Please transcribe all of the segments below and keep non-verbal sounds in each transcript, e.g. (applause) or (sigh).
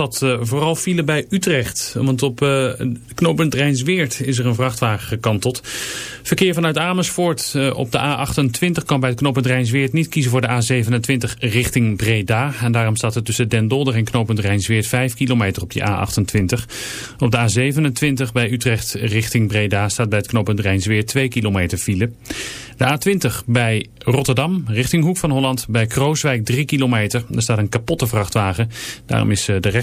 Uh, vooral file bij Utrecht. Want op uh, knooppunt Rijnsweert is er een vrachtwagen gekanteld. Verkeer vanuit Amersfoort uh, op de A28 kan bij het knooppunt Rijnsweert niet kiezen voor de A27 richting Breda. En daarom staat er tussen Den Dolder en knooppunt Rijnsweert 5 kilometer op die A28. Op de A27 bij Utrecht richting Breda staat bij het knooppunt Rijnsweert 2 kilometer file. De A20 bij Rotterdam, richting Hoek van Holland, bij Krooswijk 3 kilometer. Er staat een kapotte vrachtwagen. Daarom is de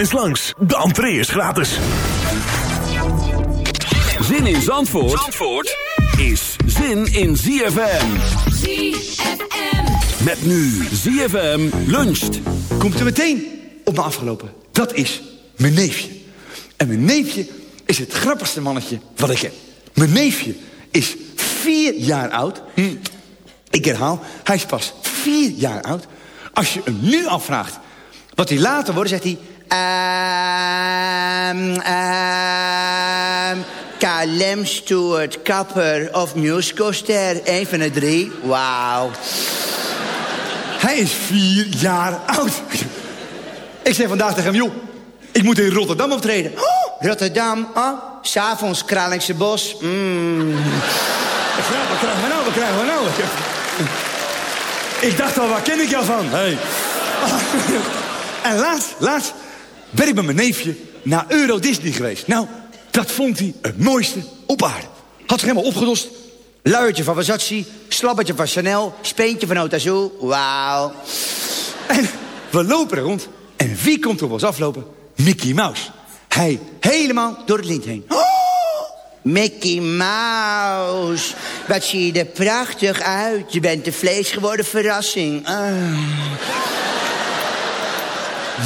Eens langs, de entree is gratis. Zin in Zandvoort, Zandvoort is zin in ZFM. ZFM. Met nu ZFM luncht. komt er meteen op me afgelopen. Dat is mijn neefje. En mijn neefje is het grappigste mannetje wat ik heb. Mijn neefje is vier jaar oud. Hm. Ik herhaal, hij is pas vier jaar oud. Als je hem nu afvraagt wat hij later wordt, zegt hij... Ehm, ehm, KLM Stewart, kapper of musicalster. Een van de drie. Wauw. Hij is vier jaar oud. Ik zei vandaag tegen hem, joh, ik moet in Rotterdam optreden. Oh, Rotterdam, oh, s'avonds Kralingse Bos. Mm. Zei, wat krijgen we nou, wat krijgen we nou? Ik dacht al, waar ken ik jou van? Hey. (laughs) En laatst, laatst ben ik met mijn neefje naar Euro Disney geweest. Nou, dat vond hij het mooiste op aarde. Had zich helemaal opgedost. Luiertje van Versace, slabbertje van Chanel, speentje van Otazu. Wauw. En we lopen er rond. En wie komt op ons aflopen? Mickey Mouse. Hij helemaal door het lint heen. Oh! Mickey Mouse, wat zie je er prachtig uit. Je bent de vlees geworden verrassing. Ah.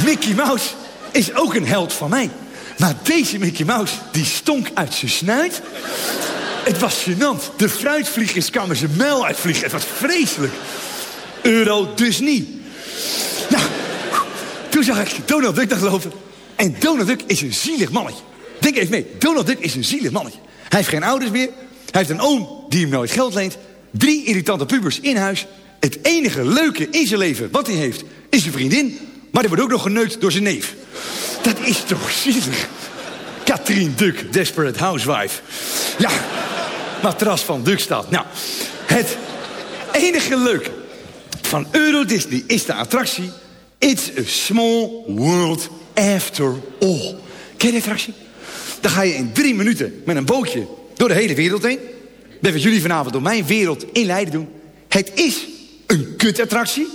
Mickey Mouse is ook een held van mij. Maar deze Mickey Mouse, die stonk uit zijn snuit. Het was gênant. De fruitvliegers kwamen zijn muil uitvliegen. Het was vreselijk. Euro dus niet. Nou, toen zag ik Donald Duck lopen. En Donald Duck is een zielig mannetje. Denk even mee. Donald Duck is een zielig mannetje. Hij heeft geen ouders meer. Hij heeft een oom die hem nooit geld leent. Drie irritante pubers in huis. Het enige leuke in zijn leven wat hij heeft is zijn vriendin. Maar die wordt ook nog geneukt door zijn neef. Dat is toch zielig. Katrien Duck, Desperate Housewife. Ja, matras van Duckstad. Nou, het enige leuke van Euro Disney is de attractie It's a small world after all. Ken je die attractie? Dan ga je in drie minuten met een bootje door de hele wereld heen. Dat wat jullie vanavond door mijn wereld in Leiden doen. Het is een kutattractie.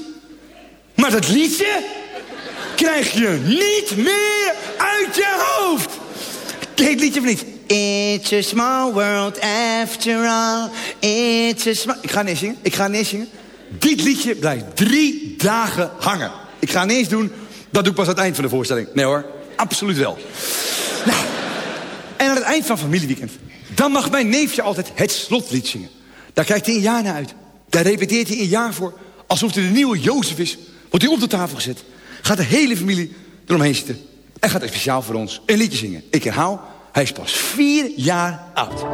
Maar dat liedje krijg je niet meer uit je hoofd. Het liedje of niet? It's a small world after all. It's a small... Ik ga niet zingen. Ik ga niet zingen. Dit liedje blijft drie dagen hangen. Ik ga niet eens doen. Dat doe ik pas aan het eind van de voorstelling. Nee hoor, absoluut wel. Nou, en aan het eind van familieweekend... dan mag mijn neefje altijd het slotlied zingen. Daar kijkt hij een jaar naar uit. Daar repeteert hij een jaar voor. Alsof hij de nieuwe Jozef is. Wordt hij op de tafel gezet. Gaat de hele familie eromheen zitten. En gaat hij speciaal voor ons een liedje zingen. Ik herhaal, hij is pas vier jaar oud.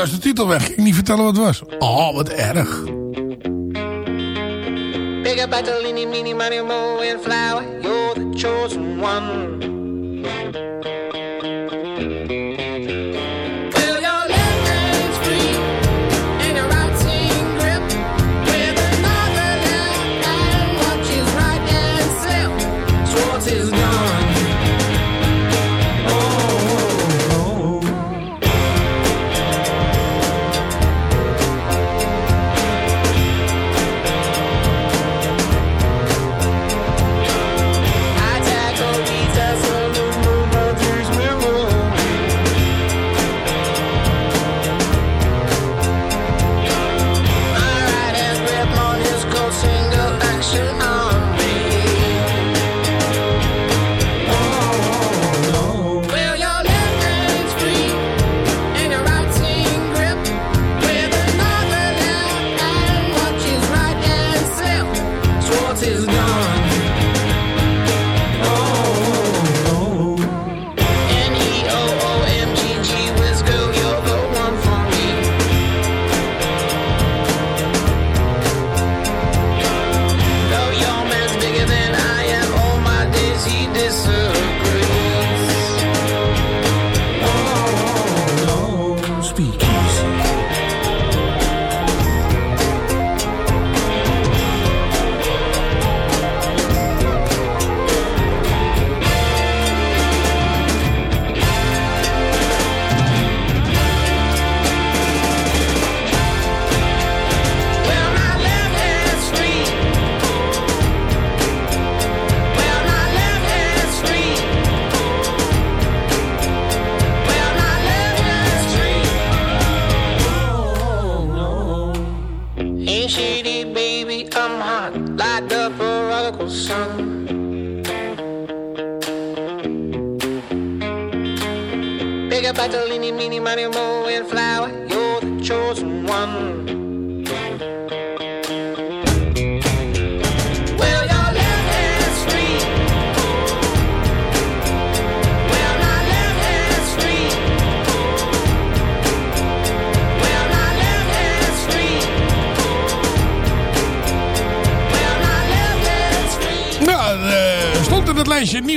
Daar is de titel weg. Ik niet vertellen wat het was. Oh, wat erg. Big up Bartolini, Mini, Money, Mo, and Flower. You're the chosen one.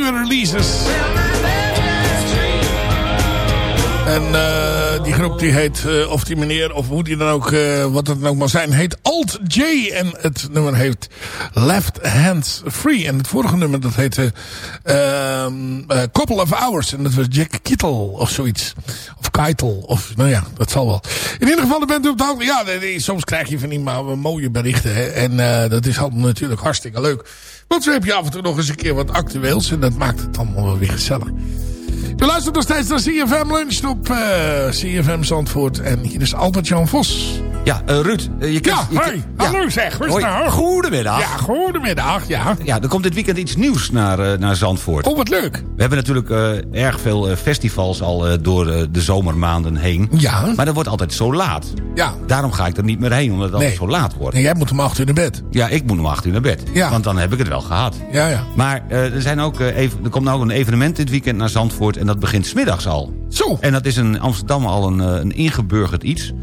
Nieuwe releases. En die groep die heet, eh, of die meneer, of hoe die dan ook, eh, wat het dan ook maar zijn, heet Alt J. En het nummer heet Left Hands Free. En het vorige nummer dat heette ehm, eh, Couple of Hours. En dat was Jack Kittle of zoiets. Of Keitel. Of, nou ja, dat zal wel. In ieder geval, bent u op de hoogte. Ja, soms krijg je van die maar mooie berichten. En eh, dat is natuurlijk hartstikke leuk. Want zo heb je af en toe nog eens een keer wat actueels. En dat maakt het allemaal wel weer gezellig. U luistert nog steeds naar CFM Lunch op eh, CFM Zandvoort. En hier is Albert-Jan Vos. Ja, eh, Ruud. eh, je kunt, Ja, je hoi. kunt- Hallo zeg, hoe is nou? Goedemiddag. Ja, goedemiddag, ja. Ja, er komt dit weekend iets nieuws naar, naar Zandvoort. Oh, wat leuk. We hebben natuurlijk erg veel festivals al door de zomermaanden heen. Ja. Maar dat wordt altijd zo laat. Ja. Daarom ga ik er niet meer heen, omdat het altijd zo laat wordt. En jij moet om acht uur naar bed. Ja, ik moet om acht uur naar bed. Ja. Want dan heb ik het wel gehad. Ja, ja. Maar er, zijn ook, even, er komt nou een evenement dit weekend naar Zandvoort... en dat begint smiddags al. Zo. En dat is in Amsterdam al een, eh, een ingeburgerd iets.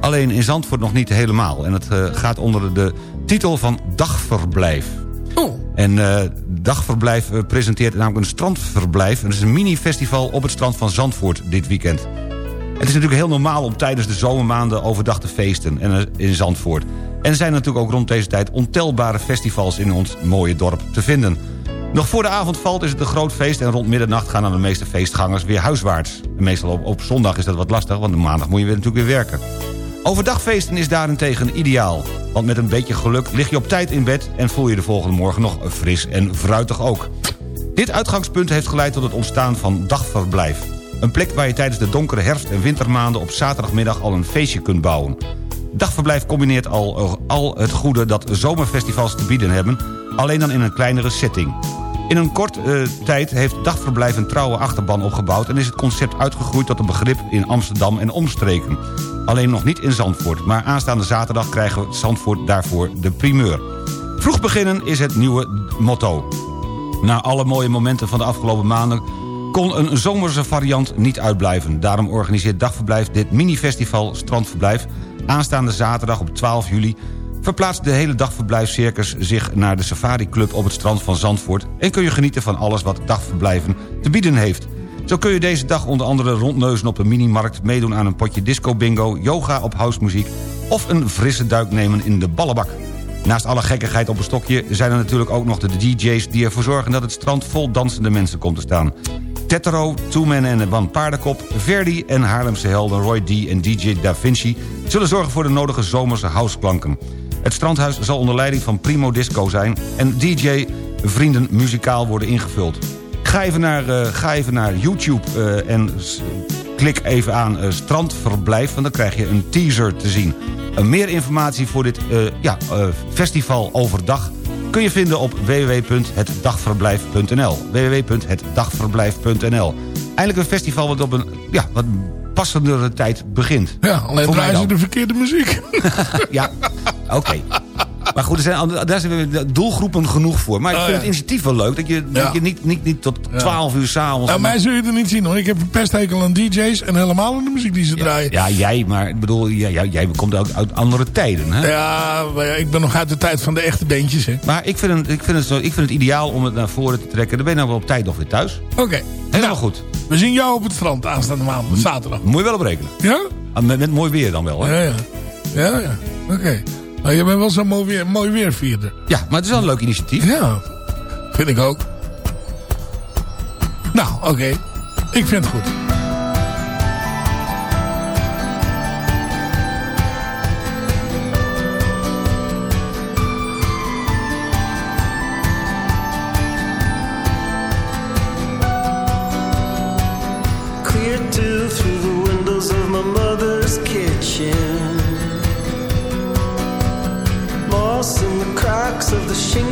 Alleen in Zandvoort nog niet helemaal. En het eh, gaat onder de titel van Dagverblijf. Oh. En eh, Dagverblijf presenteert namelijk een strandverblijf. En dat is een mini-festival op het strand van Zandvoort dit weekend. Het is natuurlijk heel normaal om tijdens de zomermaanden overdag te feesten en, in Zandvoort. En er zijn natuurlijk ook rond deze tijd ontelbare festivals in ons mooie dorp te vinden. Nog voor de avond valt is het een groot feest... en rond middernacht gaan dan de meeste feestgangers weer huiswaarts. En meestal op, op zondag is dat wat lastig, want maandag moet je weer natuurlijk weer werken. Overdagfeesten is daarentegen ideaal. Want met een beetje geluk lig je op tijd in bed... en voel je de volgende morgen nog fris en fruitig ook. Dit uitgangspunt heeft geleid tot het ontstaan van dagverblijf. Een plek waar je tijdens de donkere herfst- en wintermaanden... op zaterdagmiddag al een feestje kunt bouwen. Dagverblijf combineert al, al het goede dat zomerfestivals te bieden hebben... alleen dan in een kleinere setting. In een korte eh, tijd heeft Dagverblijf een trouwe achterban opgebouwd... en is het concept uitgegroeid tot een begrip in Amsterdam en omstreken. Alleen nog niet in Zandvoort, maar aanstaande zaterdag krijgen we Zandvoort daarvoor de primeur. Vroeg beginnen is het nieuwe motto. Na alle mooie momenten van de afgelopen maanden kon een zomerse variant niet uitblijven. Daarom organiseert Dagverblijf dit mini-festival Strandverblijf... aanstaande zaterdag op 12 juli... verplaatst de hele dagverblijfcircus zich naar de Safari Club op het strand van Zandvoort... en kun je genieten van alles wat dagverblijven te bieden heeft. Zo kun je deze dag onder andere rondneuzen op de minimarkt... meedoen aan een potje disco bingo, yoga op housemuziek... of een frisse duik nemen in de ballenbak. Naast alle gekkigheid op een stokje zijn er natuurlijk ook nog de DJ's... die ervoor zorgen dat het strand vol dansende mensen komt te staan. Tetero, Men en One Paardenkop, Verdi en Haarlemse helden Roy D en DJ Da Vinci... zullen zorgen voor de nodige zomerse houseklanken. Het strandhuis zal onder leiding van Primo Disco zijn... en DJ Vrienden muzikaal worden ingevuld. Ga even naar, eh, ga even naar YouTube eh, en klik even aan eh, Strandverblijf... want dan krijg je een teaser te zien. Meer informatie voor dit ja, festival overdag kun je vinden op www.hetdagverblijf.nl www.hetdagverblijf.nl Eindelijk een festival wat op een ja, wat passendere tijd begint. Ja, alleen draaien ze de verkeerde muziek. (laughs) Ja, (laughs) oké. (laughs) Maar goed, er zijn, daar zijn weer doelgroepen genoeg voor. Maar ik Oh, vind ja. het initiatief wel leuk. Dat je, Ja. dat je niet, niet, niet tot 12 uur s'avonds... Nou, mij zul je er niet zien hoor. Ik heb een pesthekel aan DJ's en helemaal aan de muziek die ze draaien. Ja, jij, maar ik bedoel, jij, jij, komt ook uit andere tijden, hè? Ja, ja, ik ben nog uit de tijd van de echte beentjes, hè. Maar ik vind, het, ik, vind het zo, ik vind het ideaal om het naar voren te trekken. Dan ben je nou wel op tijd nog weer thuis. Oké. Helemaal goed. We zien jou op het strand aanstaande maandag, zaterdag. Moet je wel op rekenen. Ja? Ah, Met, met mooi weer dan wel, hè? Ja, ja. Ja, ja. Oké. Maar je bent wel zo'n mooi, weer, mooi weervierder. Ja, maar het is wel een leuk initiatief. Ja, vind ik ook. Nou, oké. Ik vind het goed. Of the shingles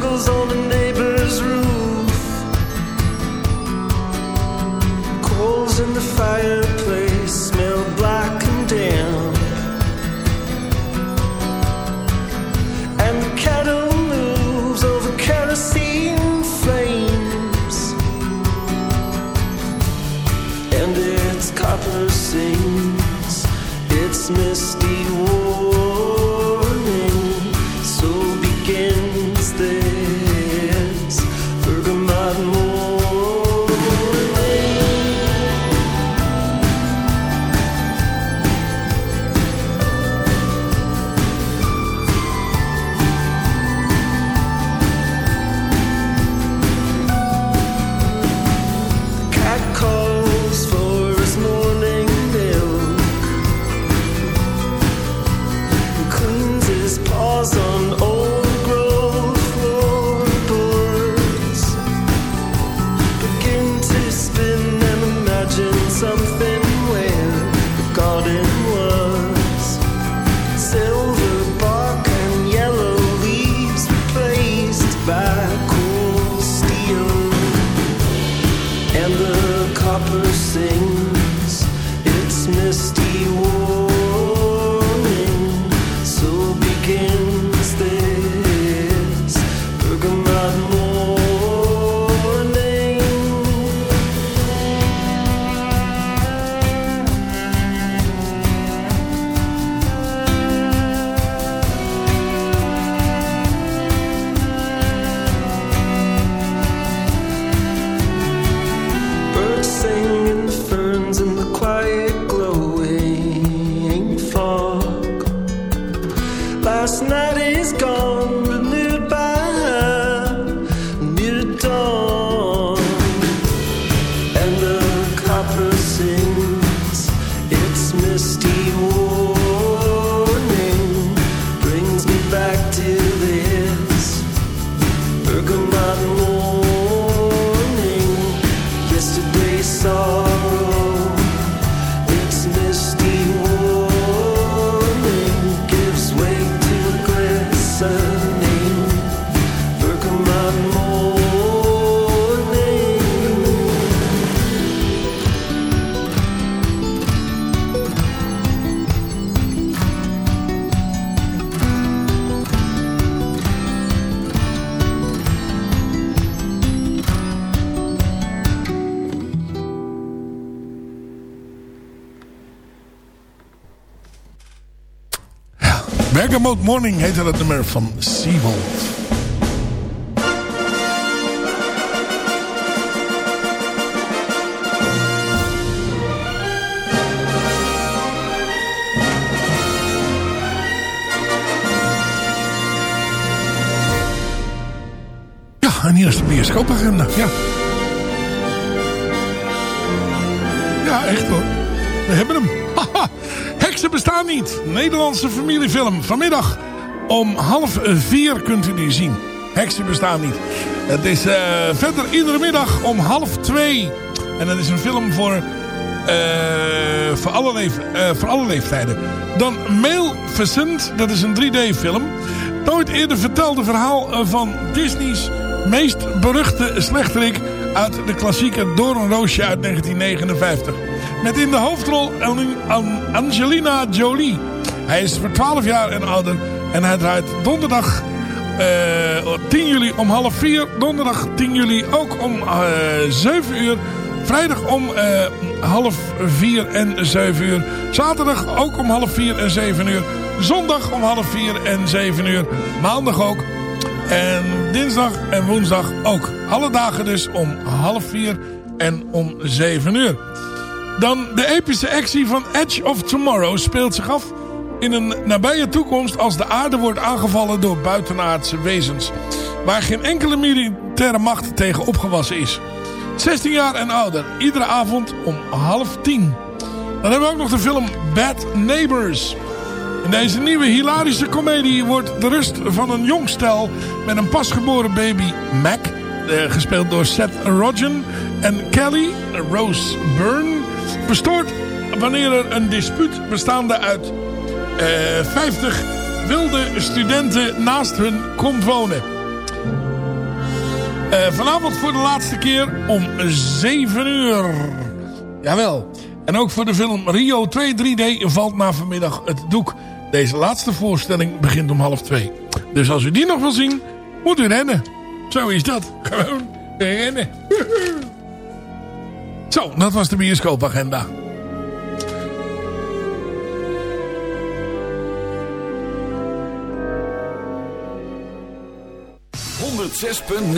Bergamot Morning heette dat nummer van. Ja, en hier is de bioscoopagenda. Ja. Ja, echt hoor. We hebben hem. Heksen bestaan niet. Nederlandse familiefilm. Vanmiddag om half vier kunt u die zien. Heksen bestaan niet. Het is eh, verder iedere middag om half twee. En dat is een film voor, eh, voor, alle, eh, voor alle leeftijden. Dan Maleficent. Dat is een 3D film. Nooit eerder vertelde verhaal van Disney's meest beruchte slechterik uit de klassieke Doornroosje uit 1959. Met in de hoofdrol An- An- Angelina Jolie. Hij is voor 12 jaar en ouder en hij draait donderdag eh, 10 juli om half 4. Donderdag 10 juli ook om eh 7 uur. Vrijdag om eh, half 4 en 7 uur. Zaterdag ook om half 4 en 7 uur. Zondag om half 4 en 7 uur. Maandag ook. En dinsdag en woensdag ook. Alle dagen dus om half 4 en om 7 uur. Dan de epische actie van Edge of Tomorrow speelt zich af in een nabije toekomst als de aarde wordt aangevallen door buitenaardse wezens. Waar geen enkele militaire macht tegen opgewassen is. 16 jaar en ouder, iedere avond om half 10. Dan hebben we ook nog de film Bad Neighbors. In deze nieuwe hilarische komedie wordt de rust van een jong stel met een pasgeboren baby Mac, eh, gespeeld door Seth Rogen en Kelly Rose Byrne, verstoord wanneer er een dispuut bestaande uit eh 50 wilde studenten naast hun komt wonen. Eh, vanavond voor de laatste keer om 7 uur. Jawel. En ook voor de film Rio 2 3D valt na vanmiddag het doek. Deze laatste voorstelling begint om half twee. Dus als u die nog wil zien, moet u rennen. Zo is dat. Gewoon rennen. (laughs) Zo, dat was de bioscoopagenda. zes punt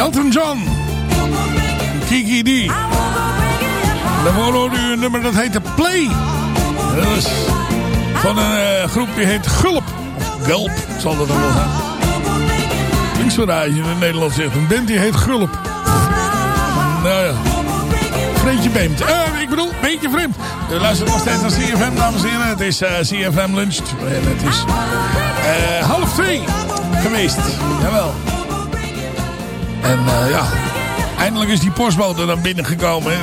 Elton John. Kiki D. Daarvoor hoorde u een nummer dat heette Play. Dat van een eh, groep die heet Gulp. Of Gulp zal dat dan wel zijn. Links in het Nederlands zegt. Een band die heet Gulp. Nou ja. Vreemdje beemt. Eh, ik bedoel, beetje vreemd. U luistert nog steeds naar CFM, dames en heren. Het is eh, CFM Lunch. Het is eh, half twee geweest. Jawel. En eh, ja, eindelijk is die postbode dan binnengekomen. Hè.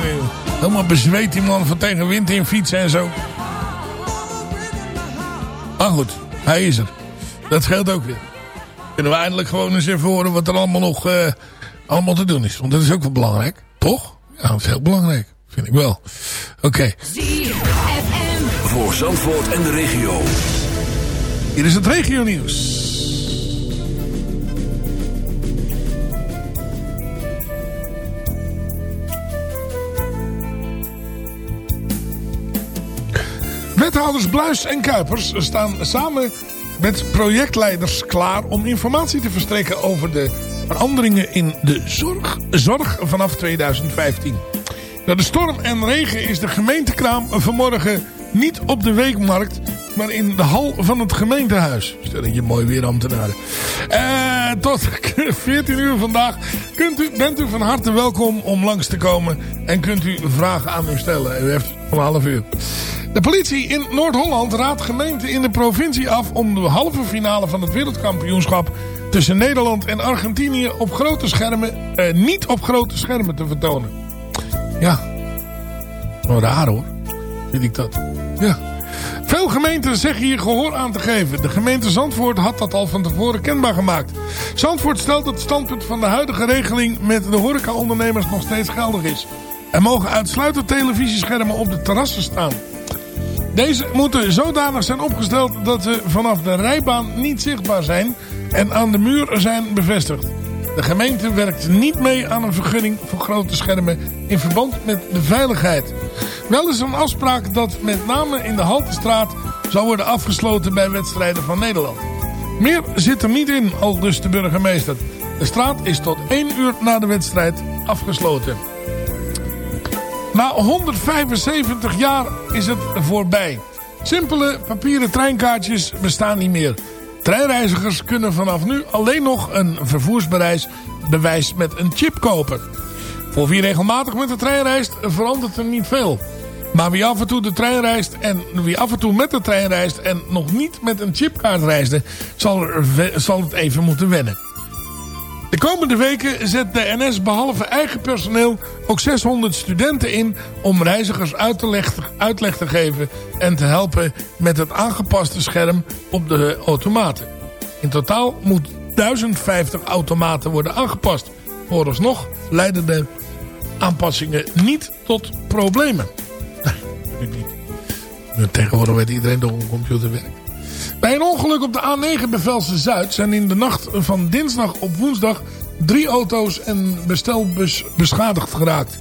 Helemaal bezweet die man van tegen wind in fietsen en zo. Maar goed, hij is er. Dat scheelt ook weer. Kunnen we eindelijk gewoon eens even horen wat er allemaal nog eh, allemaal te doen is. Want dat is ook wel belangrijk, toch? Ja, dat is heel belangrijk. Vind ik wel. Oké. Voor Zandvoort en de regio. Hier is het regio nieuws. Wethouders Bluis en Kuipers staan samen met projectleiders klaar om informatie te verstrekken over de veranderingen in de zorg, zorg vanaf 2015. Door de storm en regen is de gemeentekraam vanmorgen niet op de weekmarkt, maar in de hal van het gemeentehuis. Stel je mooi weer ambtenaren. Eh, tot (laughs) 14 uur vandaag kunt u, bent u van harte welkom om langs te komen en kunt u vragen aan u stellen. U heeft een half uur. De politie in Noord-Holland raadt gemeenten in de provincie af om de halve finale van het wereldkampioenschap tussen Nederland en Argentinië op grote schermen, eh, niet op grote schermen te vertonen. Ja, wel raar hoor, vind ik dat. Ja. Veel gemeenten zeggen hier gehoor aan te geven. De gemeente Zandvoort had dat al van tevoren kenbaar gemaakt. Zandvoort stelt dat het standpunt van de huidige regeling met de horecaondernemers nog steeds geldig is. Er mogen uitsluitend televisieschermen op de terrassen staan. Deze moeten zodanig zijn opgesteld dat ze vanaf de rijbaan niet zichtbaar zijn en aan de muur zijn bevestigd. De gemeente werkt niet mee aan een vergunning voor grote schermen in verband met de veiligheid. Wel is een afspraak dat met name in de Haltestraat zal worden afgesloten bij wedstrijden van Nederland. Meer zit er niet in, al dus de burgemeester. De straat is tot 1 uur na de wedstrijd afgesloten. Na 175 jaar is het voorbij. Simpele papieren treinkaartjes bestaan niet meer. Treinreizigers kunnen vanaf nu alleen nog een vervoersbewijs met een chip kopen. Voor wie regelmatig met de trein reist verandert er niet veel. Maar wie af en toe de trein reist en wie af en toe met de trein reist en nog niet met een chipkaart reisde, zal, zal het even moeten wennen. De komende weken zet de NS behalve eigen personeel ook 600 studenten in om reizigers uit te leg- uitleg te geven en te helpen met het aangepaste scherm op de automaten. In totaal moet 1050 automaten worden aangepast. Vooralsnog leiden de aanpassingen niet tot problemen. (laughs) Tegenwoordig weet iedereen door een computer werkt. Bij een ongeluk op de A9 bij Velsen-Zuid zijn in de nacht van dinsdag op woensdag drie auto's en bestelbus beschadigd geraakt.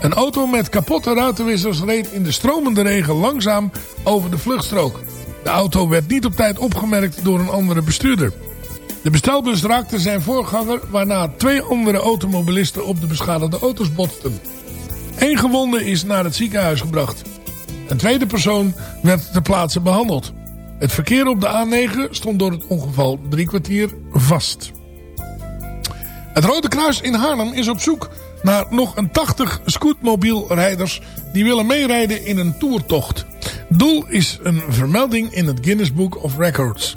Een auto met kapotte ruitenwissers reed in de stromende regen langzaam over de vluchtstrook. De auto werd niet op tijd opgemerkt door een andere bestuurder. De bestelbus raakte zijn voorganger waarna twee andere automobilisten op de beschadigde auto's botsten. Eén gewonde is naar het ziekenhuis gebracht. Een tweede persoon werd ter plaatse behandeld. Het verkeer op de A9 stond door het ongeval drie kwartier vast. Het Rode Kruis in Haarlem is op zoek naar nog een 80 scootmobielrijders die willen meerijden in een toertocht. Doel is een vermelding in het Guinness Book of Records.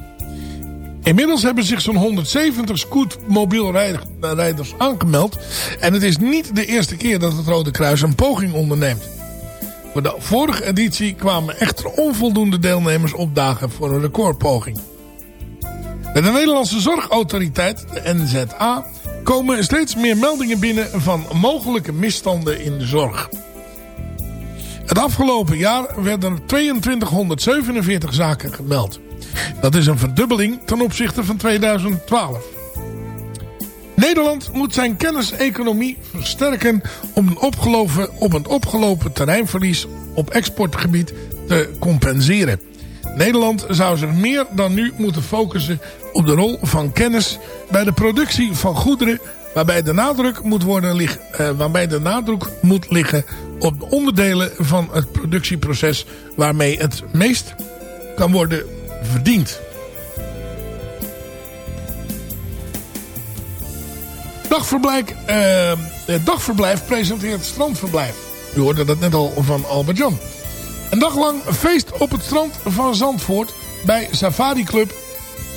Inmiddels hebben zich zo'n 170 scootmobielrijders aangemeld. En het is niet de eerste keer dat het Rode Kruis een poging onderneemt. Voor de vorige editie kwamen echter onvoldoende deelnemers opdagen voor een recordpoging. Bij de Nederlandse Zorgautoriteit, de NZA, komen steeds meer meldingen binnen van mogelijke misstanden in de zorg. Het afgelopen jaar werden er 2247 zaken gemeld. Dat is een verdubbeling ten opzichte van 2012. Nederland moet zijn kenniseconomie versterken om een opgelopen, om een opgelopen terreinverlies op exportgebied te compenseren. Nederland zou zich meer dan nu moeten focussen op de rol van kennis bij de productie van goederen waarbij de nadruk moet, worden liggen, eh, waarbij de nadruk moet liggen op de onderdelen van het productieproces waarmee het meest kan worden verdiend. Dagverblijf, eh, dagverblijf presenteert strandverblijf. U hoorde dat net al van Albert Jan. Een dag lang feest op het strand van Zandvoort bij Safari Club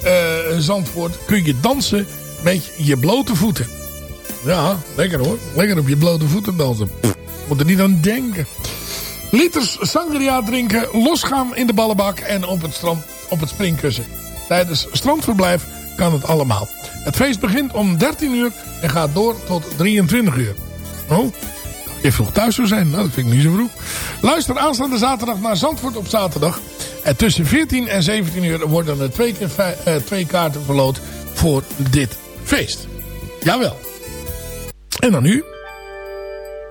eh, Zandvoort kun je dansen met je blote voeten. Ja, lekker hoor. Lekker op je blote voeten dansen. Moet er niet aan denken. Liters sangria drinken, losgaan in de ballenbak en op het, strand, op het springkussen. Tijdens strandverblijf kan het allemaal. Het feest begint om 13 uur en gaat door tot 23 uur. Oh, je vroeg thuis zou zijn. Nou, dat vind ik niet zo vroeg. Luister aanstaande zaterdag naar Zandvoort op zaterdag. En tussen 14 en 17 uur worden er twee, eh, twee kaarten verloot voor dit feest. Jawel. En dan nu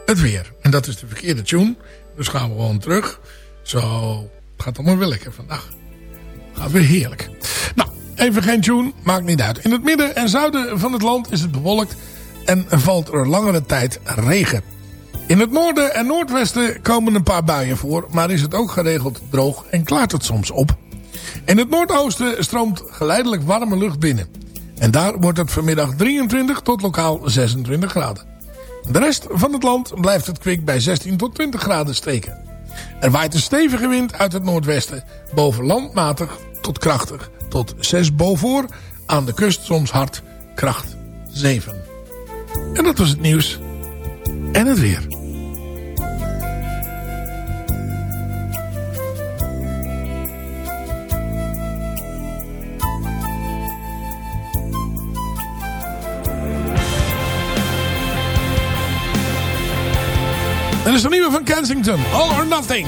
het weer. En dat is de verkeerde tune. Dus gaan we gewoon terug. Zo, het gaat allemaal wel lekker vandaag. Gaat weer heerlijk. Nou, even geen tune, maakt niet uit. In het midden en zuiden van het land is het bewolkt en valt er langere tijd regen. In het noorden en noordwesten komen een paar buien voor, maar is het ook geregeld droog en klaart het soms op. In het noordoosten stroomt geleidelijk warme lucht binnen. En daar wordt het vanmiddag 23 tot lokaal 26 graden. De rest van het land blijft het kwik bij 16 tot 20 graden steken. Er waait een stevige wind uit het noordwesten, boven landmatig tot krachtig, tot 6 boven. Aan de kust soms hard, kracht 7. En dat was het nieuws. En het weer. Is de nieuwe van Kensington, All or Nothing.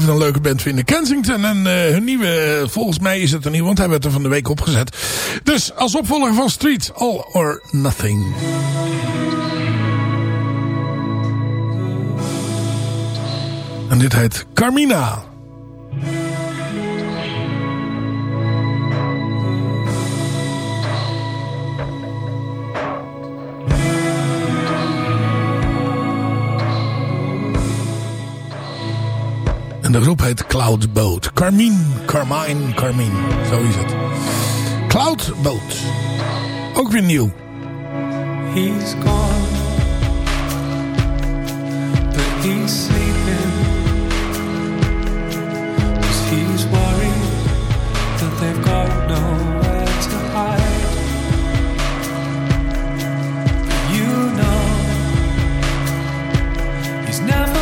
Het een leuke band vinden. Kensington en eh, hun nieuwe, eh, volgens mij is het een nieuwe, want hij werd er van de week opgezet. Dus als opvolger van Street, All or Nothing. En dit heet Carmina. De groep heet Cloud Boat. Carmine, Carmine, Carmine. Zo is het. Cloud Boat. Ook weer nieuw. He's gone, but he's sleeping. 'Cause he's worried that they've got nowhere to hide. You know, he's never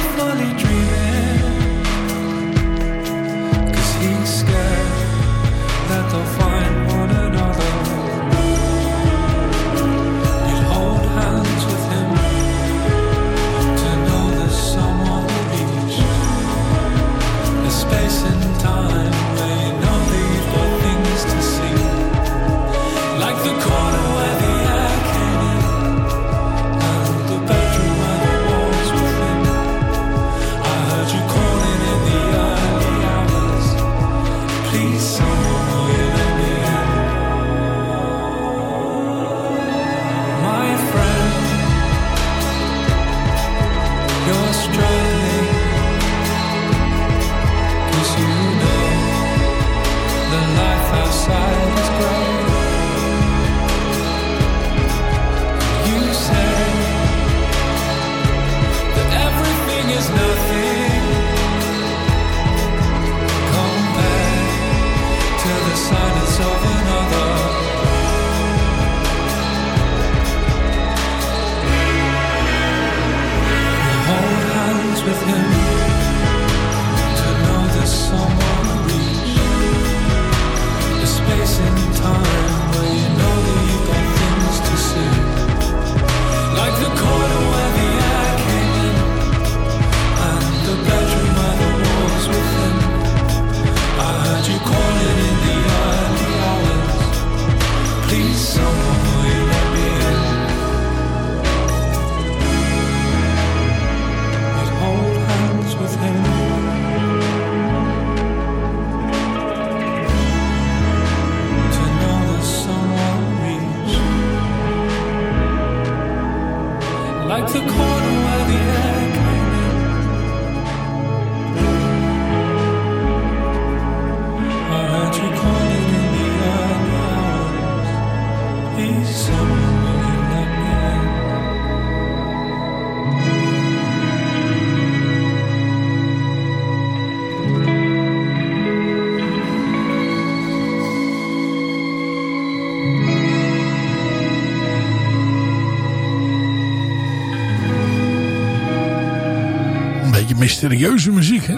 mysterieuze muziek, hè?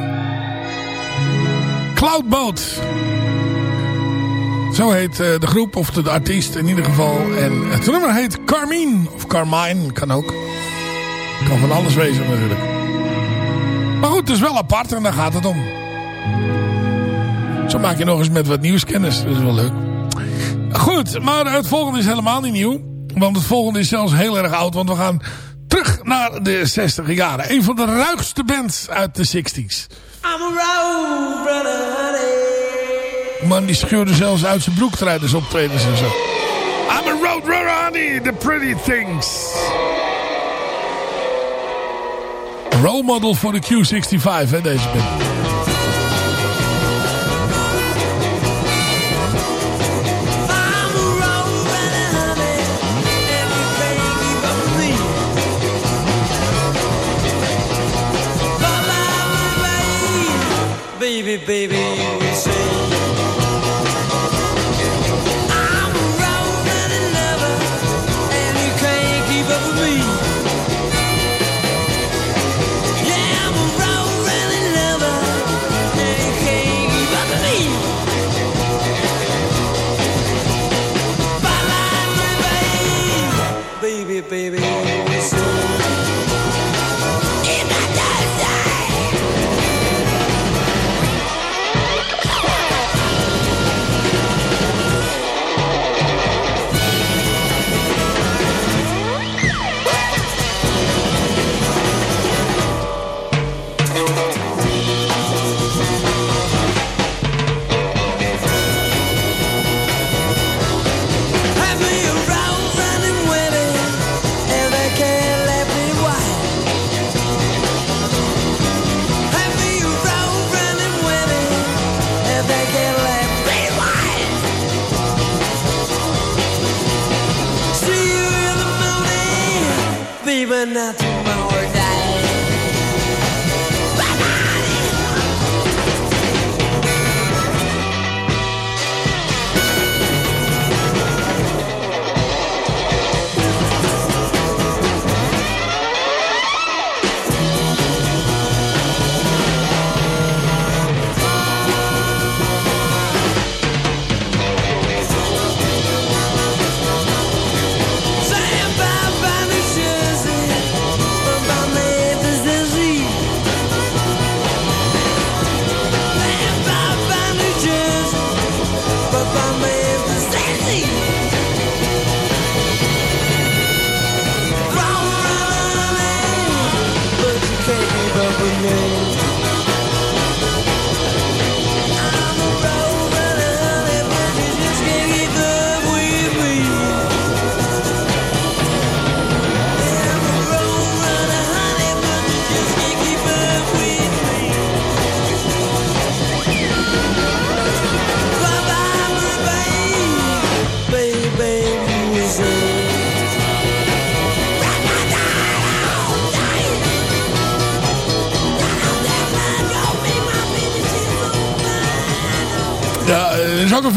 Cloudboat. Zo heet eh, de groep, of de, artiest in ieder geval. En het nummer heet Carmine, of Carmine, kan ook. Kan van alles wezen natuurlijk. Maar goed, het is wel apart en daar gaat het om. Zo maak je nog eens met wat nieuwskennis. Dat is wel leuk. Goed, maar het volgende is helemaal niet nieuw. Want het volgende is zelfs heel erg oud. Want we gaan naar de 60 jaren. Een van de ruigste bands uit de 60s. I'm a road runner, honey. Man, die scheurde zelfs uit zijn broek tijdens optredens en zo. I'm a road runner, honey. The pretty things. Role model voor de Q65, hè, deze band.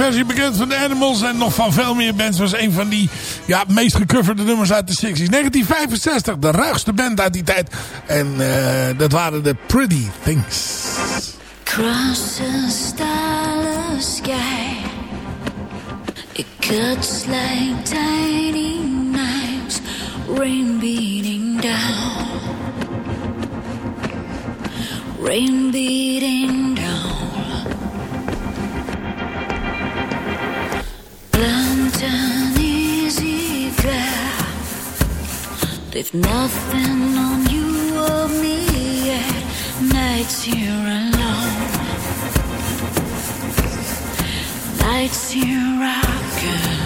Versie bekend van de Animals en nog van veel meer bands. was een van die ja, meest gecoverde nummers uit de 60s. 1965, de ruigste band uit die tijd. En eh, dat waren de Pretty Things. Cross a starless sky It cuts like tiny knives Rain beating down Rain beating down And easy glare They've nothing on you or me yet Nights here alone. Nights here I guess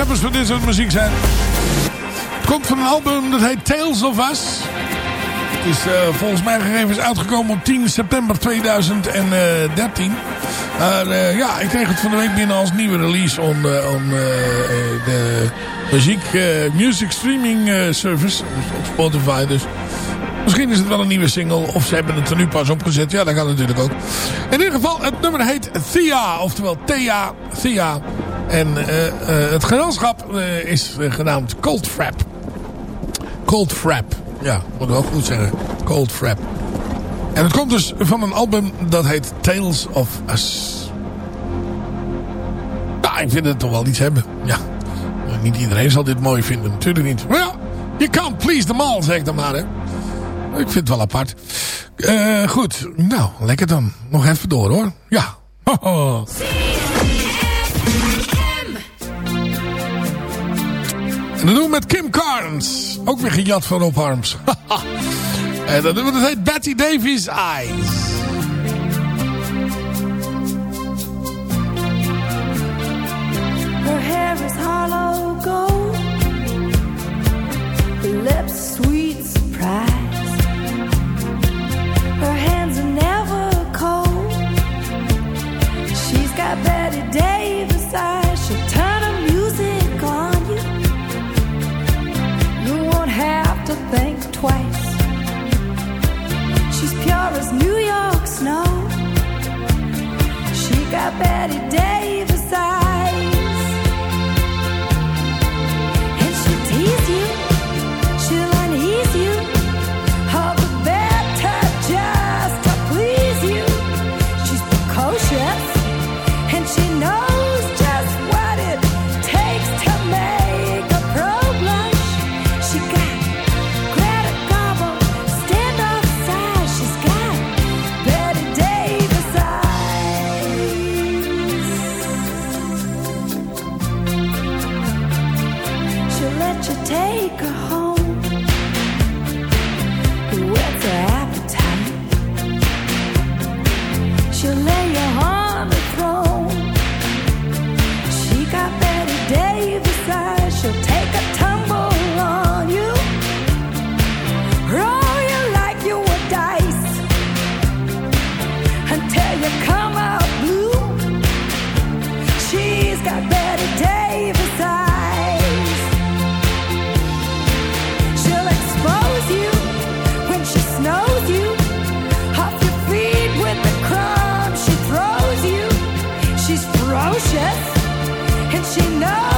liefhebbers van dit soort muziek zijn. Het komt van een album dat heet Tales of Us. Het is eh, volgens mijn gegevens uitgekomen op 10 september 2013. Maar eh, ja, ik kreeg het van de week binnen als nieuwe release eh, eh, eh, de muziek, eh, music streaming eh, service op Spotify. Dus misschien is het wel een nieuwe single of ze hebben het er nu pas opgezet. Ja, dat kan natuurlijk ook. In ieder geval, het nummer heet Thea, oftewel Thea, Thea. En eh, eh, het gezelschap eh, is genaamd Cold Frap. Cold Frap. Ja, moet ik ook goed zeggen. Cold Frap. En het komt dus van een album dat heet Tales of Us. Nou, ik vind het toch wel iets hebben. Ja. Niet iedereen zal dit mooi vinden, natuurlijk niet. Maar ja, you can't please them all, zeg dan maar. Hè. Ik vind het wel apart. Goed, nou, lekker dan. Nog even door hoor. Ja. (laughs) En dat doen we met Kim Carnes. Ook weer gejat van Rob Harms. (laughs) en dat heet Betty Davies Eyes. got Betty Davis eyes. she knows.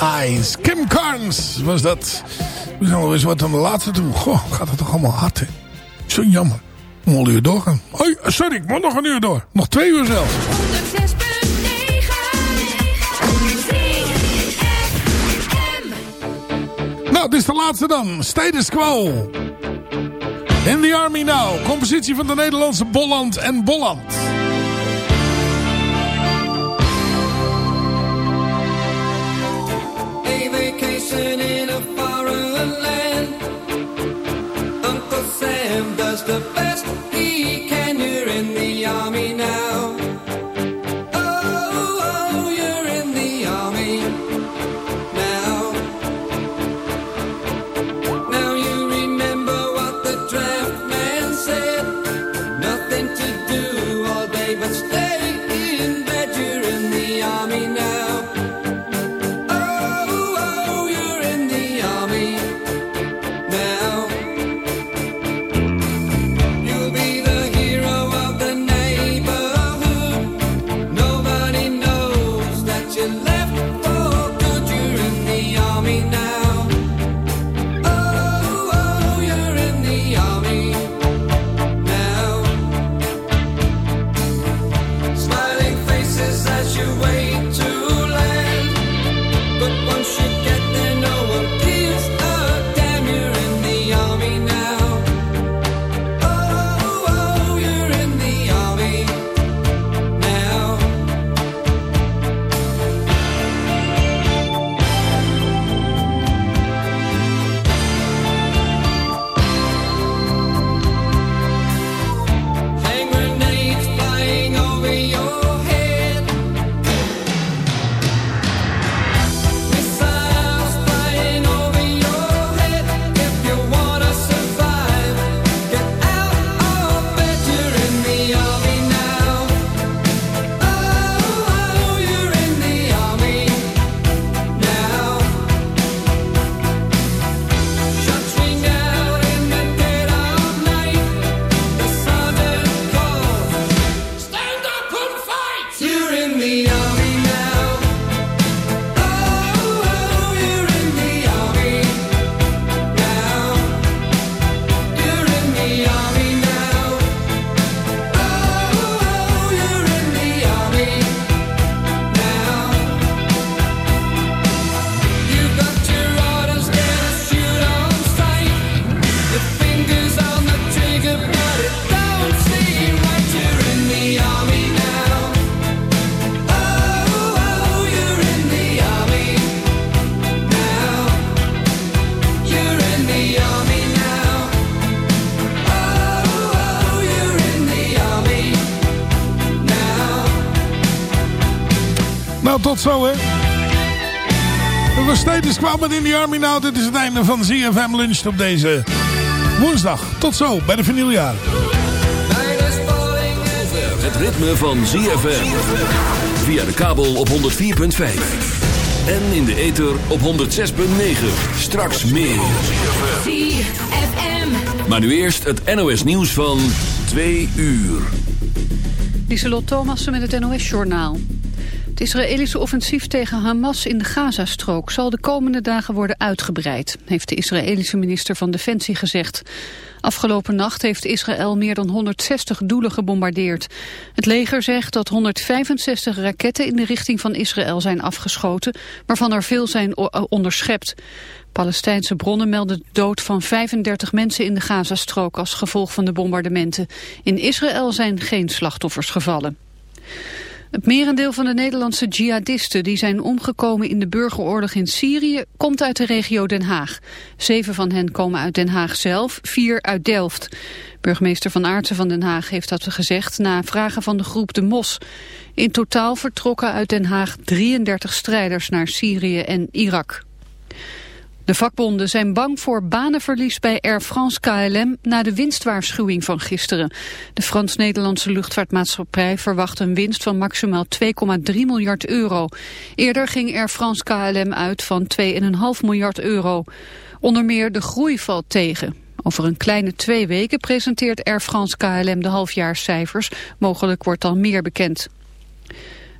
Eyes. Kim Carnes was dat. We zijn alweer wat aan de laatste toe. Goh, gaat het toch allemaal hard, hè? Zo jammer. Om al uur doorgaan. Hoi, oh, sorry, ik moet nog een uur door. Nog twee uur zelfs. Nou, dit is de laatste dan. Status Quo. In the Army Now. Compositie van de Nederlandse Bolland en Bolland. vacation in a foreign land. Uncle Sam does the in the Army nou. Dit is het einde van ZFM Lunch op deze woensdag. Tot zo, bij de vernieuwjaar. Het ritme van ZFM. Via de kabel op 104.5. En in de ether op 106.9. Straks meer. ZFM. Maar nu eerst het NOS nieuws van 2 uur. Lieselot Thomassen met het NOS-journaal. Het Israëlische offensief tegen Hamas in de Gazastrook zal de komende dagen worden uitgebreid, heeft de Israëlische minister van Defensie gezegd. Afgelopen nacht heeft Israël meer dan 160 doelen gebombardeerd. Het leger zegt dat 165 raketten in de richting van Israël zijn afgeschoten, waarvan er veel zijn o- onderschept. Palestijnse bronnen melden de dood van 35 mensen in de Gazastrook als gevolg van de bombardementen. In Israël zijn geen slachtoffers gevallen. Het merendeel van de Nederlandse jihadisten die zijn omgekomen in de burgeroorlog in Syrië komt uit de regio Den Haag. Zeven van hen komen uit Den Haag zelf, vier uit Delft. Burgemeester Van Aartsen van Den Haag heeft dat gezegd na vragen van de groep De Mos. In totaal vertrokken uit Den Haag 33 strijders naar Syrië en Irak. De vakbonden zijn bang voor banenverlies bij Air France KLM na de winstwaarschuwing van gisteren. De Frans-Nederlandse luchtvaartmaatschappij verwacht een winst van maximaal 2,3 miljard euro. Eerder ging Air France KLM uit van 2,5 miljard euro. Onder meer de groei valt tegen. Over een kleine twee weken presenteert Air France KLM de halfjaarscijfers. Mogelijk wordt dan meer bekend.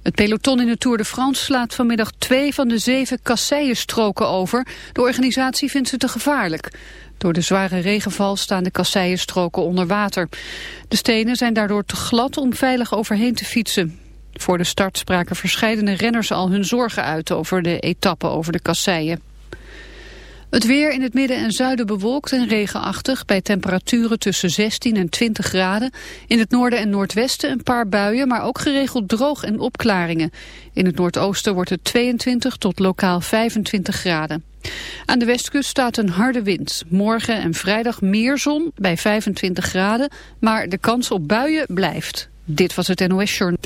Het peloton in de Tour de France slaat vanmiddag twee van de zeven kasseienstroken over. De organisatie vindt ze te gevaarlijk. Door de zware regenval staan de kasseienstroken onder water. De stenen zijn daardoor te glad om veilig overheen te fietsen. Voor de start spraken verscheidene renners al hun zorgen uit over de etappe over de kasseien. Het weer in het midden en zuiden bewolkt en regenachtig bij temperaturen tussen 16 en 20 graden. In het noorden en noordwesten een paar buien, maar ook geregeld droog en opklaringen. In het noordoosten wordt het 22 tot lokaal 25 graden. Aan de westkust staat een harde wind. Morgen en vrijdag meer zon bij 25 graden, maar de kans op buien blijft. Dit was het NOS Journal.